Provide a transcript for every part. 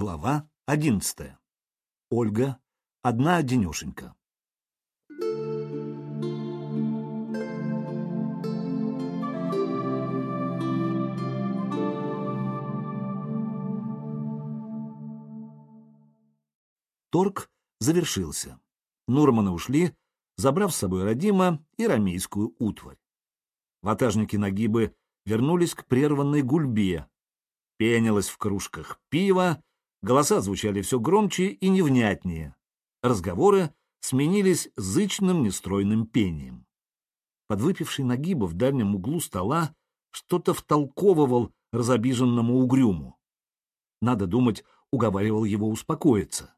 Глава одиннадцатая. Ольга. Одна денешенька. Торг завершился. Нурманы ушли, забрав с собой Родима и рамейскую утварь. Ватажники Нагибы вернулись к прерванной гульбе. Пенилось в кружках пиво, голоса звучали все громче и невнятнее. Разговоры сменились зычным нестройным пением. Подвыпивший Нагиба в дальнем углу стола что-то втолковывал разобиженному угрюму. Надо думать, уговаривал его успокоиться.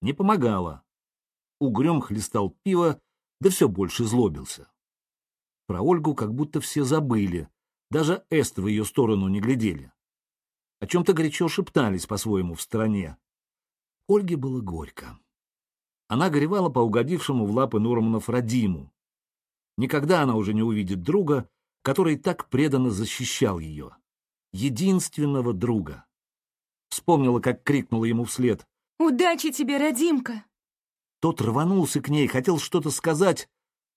Не помогало. Угрюм хлестал пиво, да все больше злобился. Про Ольгу как будто все забыли, даже Эст в ее сторону не глядели. О чем-то горячо шептались по-своему в стороне. Ольге было горько. Она горевала по угодившему в лапы Нурманов Радиму. Никогда она уже не увидит друга, который так преданно защищал ее. Единственного друга. Вспомнила, как крикнула ему вслед. «Удачи тебе, Радимка!» Тот рванулся к ней, хотел что-то сказать.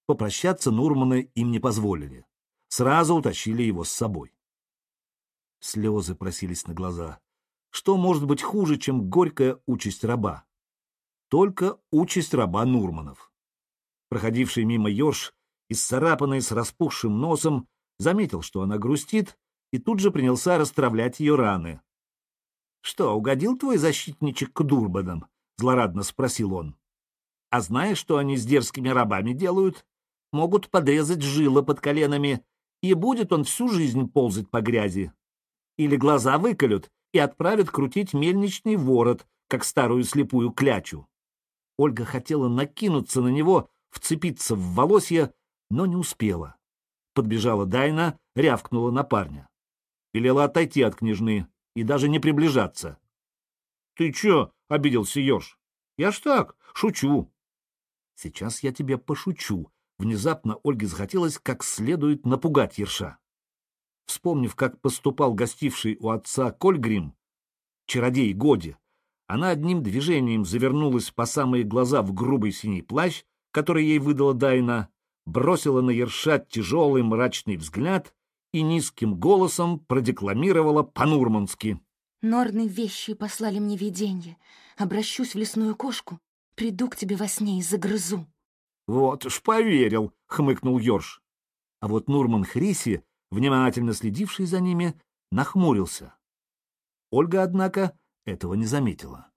Попрощаться Нурманы им не позволили. Сразу утащили его с собой. Слезы просились на глаза. Что может быть хуже, чем горькая участь раба? Только участь раба Нурманов. Проходивший мимо Йорш, исцарапанный с распухшим носом, заметил, что она грустит, и тут же принялся расстравлять ее раны. — Что, угодил твой защитничек к Дурбанам? — злорадно спросил он. — А знаешь, что они с дерзкими рабами делают? Могут подрезать жилы под коленами, и будет он всю жизнь ползать по грязи. Или глаза выколют и отправят крутить мельничный ворот, как старую слепую клячу. Ольга хотела накинуться на него, вцепиться в волосья, но не успела. Подбежала Дайна, рявкнула на парня. Велела отойти от княжны и даже не приближаться. — Ты чё? — обиделся Ёж. — Я ж так, шучу. — Сейчас я тебе пошучу. Внезапно Ольге захотелось как следует напугать Ерша. Вспомнив, как поступал гостивший у отца Кольгрим, чародей Годи, она одним движением завернулась по самые глаза в грубый синий плащ, который ей выдала Дайна, бросила на Ерша тяжелый мрачный взгляд и низким голосом продекламировала по-нурмански. «Норны вещи послали мне виденье. Обращусь в лесную кошку, приду к тебе во сне и загрызу». «Вот уж поверил», — хмыкнул Йорш. А вот Нурман Хриси внимательно следивший за ними, нахмурился. Ольга, однако, этого не заметила.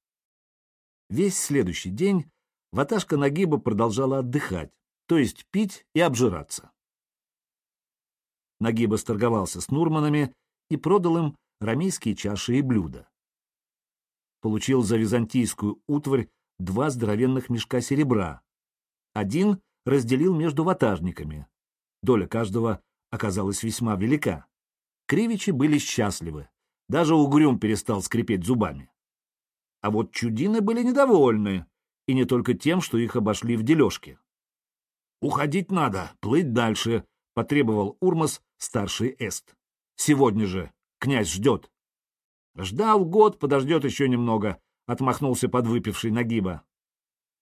Весь следующий день ваташка Нагиба продолжала отдыхать, то есть пить и обжираться. Нагиба сторговался с Нурманами и продал им рамейские чаши и блюда. Получил за византийскую утварь два здоровенных мешка серебра. Один разделил между ватажниками. Доля каждого оказалась весьма велика. Кривичи были счастливы. Даже угрюм перестал скрипеть зубами. А вот чудины были недовольны, и не только тем, что их обошли в дележке. «Уходить надо, плыть дальше», — потребовал Урмас, старший Эст. «Сегодня же. Князь ждет». «Ждал год, подождет еще немного», — отмахнулся подвыпивший Нагиба.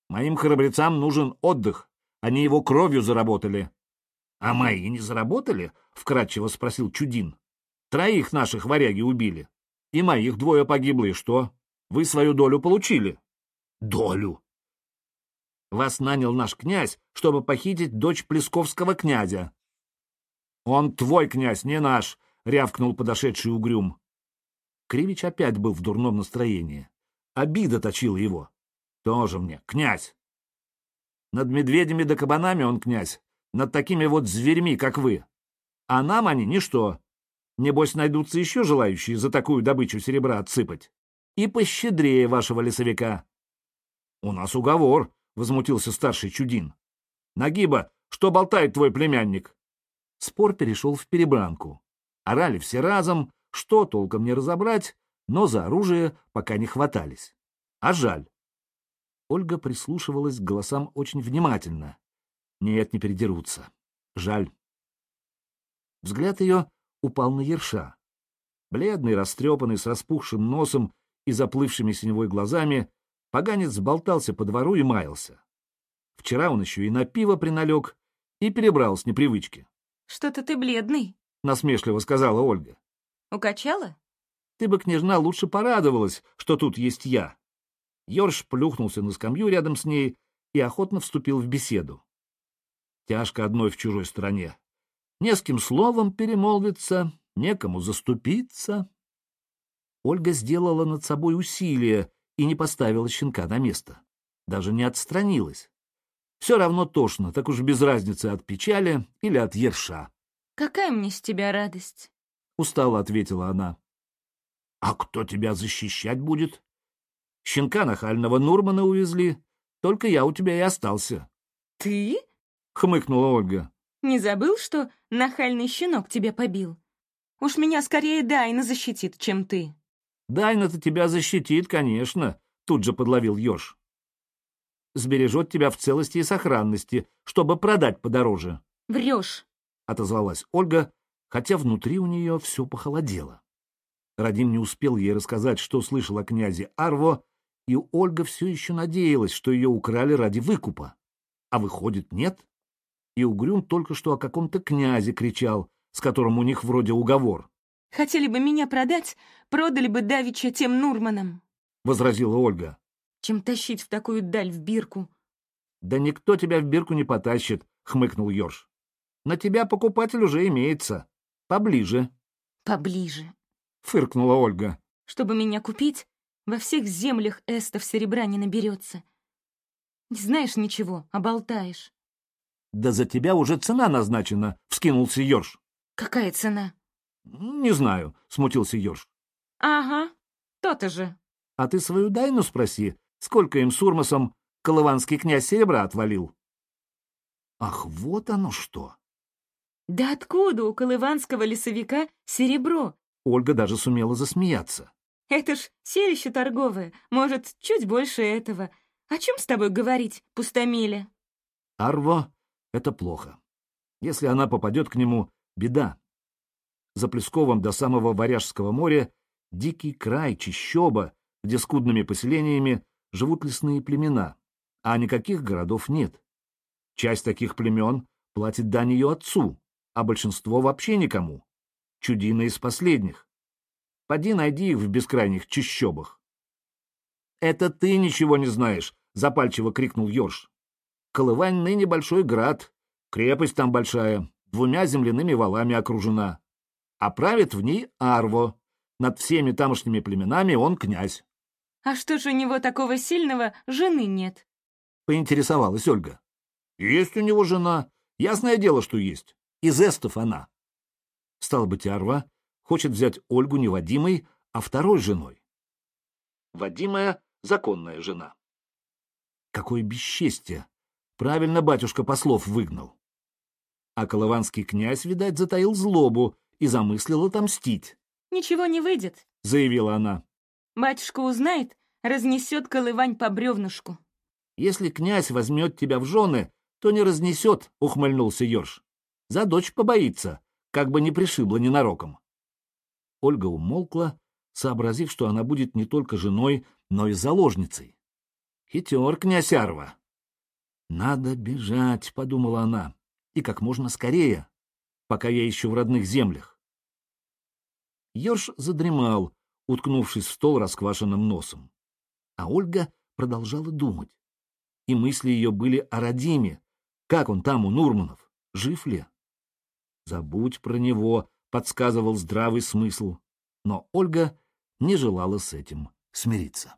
«Моим храбрецам нужен отдых. Они его кровью заработали. — А мои не заработали? — вкратчиво спросил Чудин. — Троих наших варяги убили. И моих двое погибло, и что? Вы свою долю получили? — Долю? Вас нанял наш князь, чтобы похитить дочь Плесковского князя. — Он твой князь, не наш, — рявкнул подошедший угрюм. Кривич опять был в дурном настроении. Обида точила его. Тоже мне, князь. Над медведями да кабанами он князь, над такими вот зверьми, как вы. А нам они ничто. Небось, найдутся еще желающие за такую добычу серебра отсыпать. И пощедрее вашего лесовика. — У нас уговор, — возмутился старший Чудин. — Нагиба, что болтает твой племянник? Спор перешел в перебранку. Орали все разом, что толком не разобрать, но за оружие пока не хватались. А жаль. Ольга прислушивалась к голосам очень внимательно. Нет, не передерутся. Жаль. Взгляд ее упал на ерша. Бледный, растрепанный, с распухшим носом и заплывшими синевой глазами, поганец болтался по двору и маялся. Вчера он еще и на пиво приналег и перебрал с непривычки. — Что-то ты бледный, — насмешливо сказала Ольга. — Укачала? Ты бы, княжна, лучше порадовалась, что тут есть я. Ёрш плюхнулся на скамью рядом с ней и охотно вступил в беседу. Тяжко одной в чужой стране. Не с кем словом перемолвиться, некому заступиться. Ольга сделала над собой усилие и не поставила щенка на место. Даже не отстранилась. Все равно тошно, так уж без разницы от печали или от ерша. — Какая мне с тебя радость? — устало ответила она. — А кто тебя защищать будет? Щенка нахального Нурмана увезли, только я у тебя и остался. — Ты? — хмыкнула Ольга. — Не забыл, что нахальный щенок тебя побил? Уж меня скорее Дайна защитит, чем ты. — Дайна-то тебя защитит, конечно, — тут же подловил Ёж. — Сбережет тебя в целости и сохранности, чтобы продать подороже. — Врешь, — отозвалась Ольга, хотя внутри у нее все похолодело. Радим не успел ей рассказать, что слышал о князе Арво, и Ольга все еще надеялась, что ее украли ради выкупа. А выходит, нет? И Угрюм только что о каком-то князе кричал, с которым у них вроде уговор. «Хотели бы меня продать, продали бы Давича тем Нурманам», — возразила Ольга. «Чем тащить в такую даль в бирку?» «Да никто тебя в бирку не потащит», — хмыкнул Ёрш. «На тебя покупатель уже имеется. Поближе». «Поближе», — фыркнула Ольга. «Чтобы меня купить, во всех землях эстов серебра не наберется. Не знаешь ничего, а болтаешь. — Да за тебя уже цена назначена, — вскинулся Ёрш. — Какая цена? — Не знаю, — смутился Ёрш. — Ага, то-то же. — А ты свою Дайну спроси, сколько им с Урмасом колыванский князь серебра отвалил. — Ах, вот оно что! — Да откуда у колыванского лесовика серебро? Ольга даже сумела засмеяться. Это ж селище торговое, может, чуть больше этого. О чем с тобой говорить, пустомеля? Арво — это плохо. Если она попадет к нему, беда. За Плесковом до самого Варяжского моря дикий край, чищоба, где скудными поселениями живут лесные племена, а никаких городов нет. Часть таких племен платит дань ее отцу, а большинство вообще никому. Чудина из последних. Поди найди их в бескрайних чащобах. — Это ты ничего не знаешь, — запальчиво крикнул Ёрш. — Колывань ныне большой град, крепость там большая, двумя земляными валами окружена. А правит в ней Арво. Над всеми тамошними племенами он князь. — А что же у него такого сильного жены нет? — поинтересовалась Ольга. — Есть у него жена. Ясное дело, что есть. Из эстов она. Стало быть, Арва хочет взять Ольгу не Вадимой, а второй женой. Вадимая — законная жена. Какое бесчестье! Правильно батюшка послов выгнал. А колыванский князь, видать, затаил злобу и замыслил отомстить. — Ничего не выйдет, — заявила она. — Батюшка узнает, разнесет колывань по бревнышку. — Если князь возьмет тебя в жены, то не разнесет, — ухмыльнулся Ёрш. — За дочь побоится, как бы не пришибло ненароком. Ольга умолкла, сообразив, что она будет не только женой, но и заложницей. Хитер князь Арва. «Надо бежать», — подумала она, — «и как можно скорее, пока я еще в родных землях». Ёрш задремал, уткнувшись в стол расквашенным носом. А Ольга продолжала думать. И мысли ее были о Радиме. Как он там у Нурманов? Жив ли? Забудь про него, подсказывал здравый смысл, но Ольга не желала с этим смириться.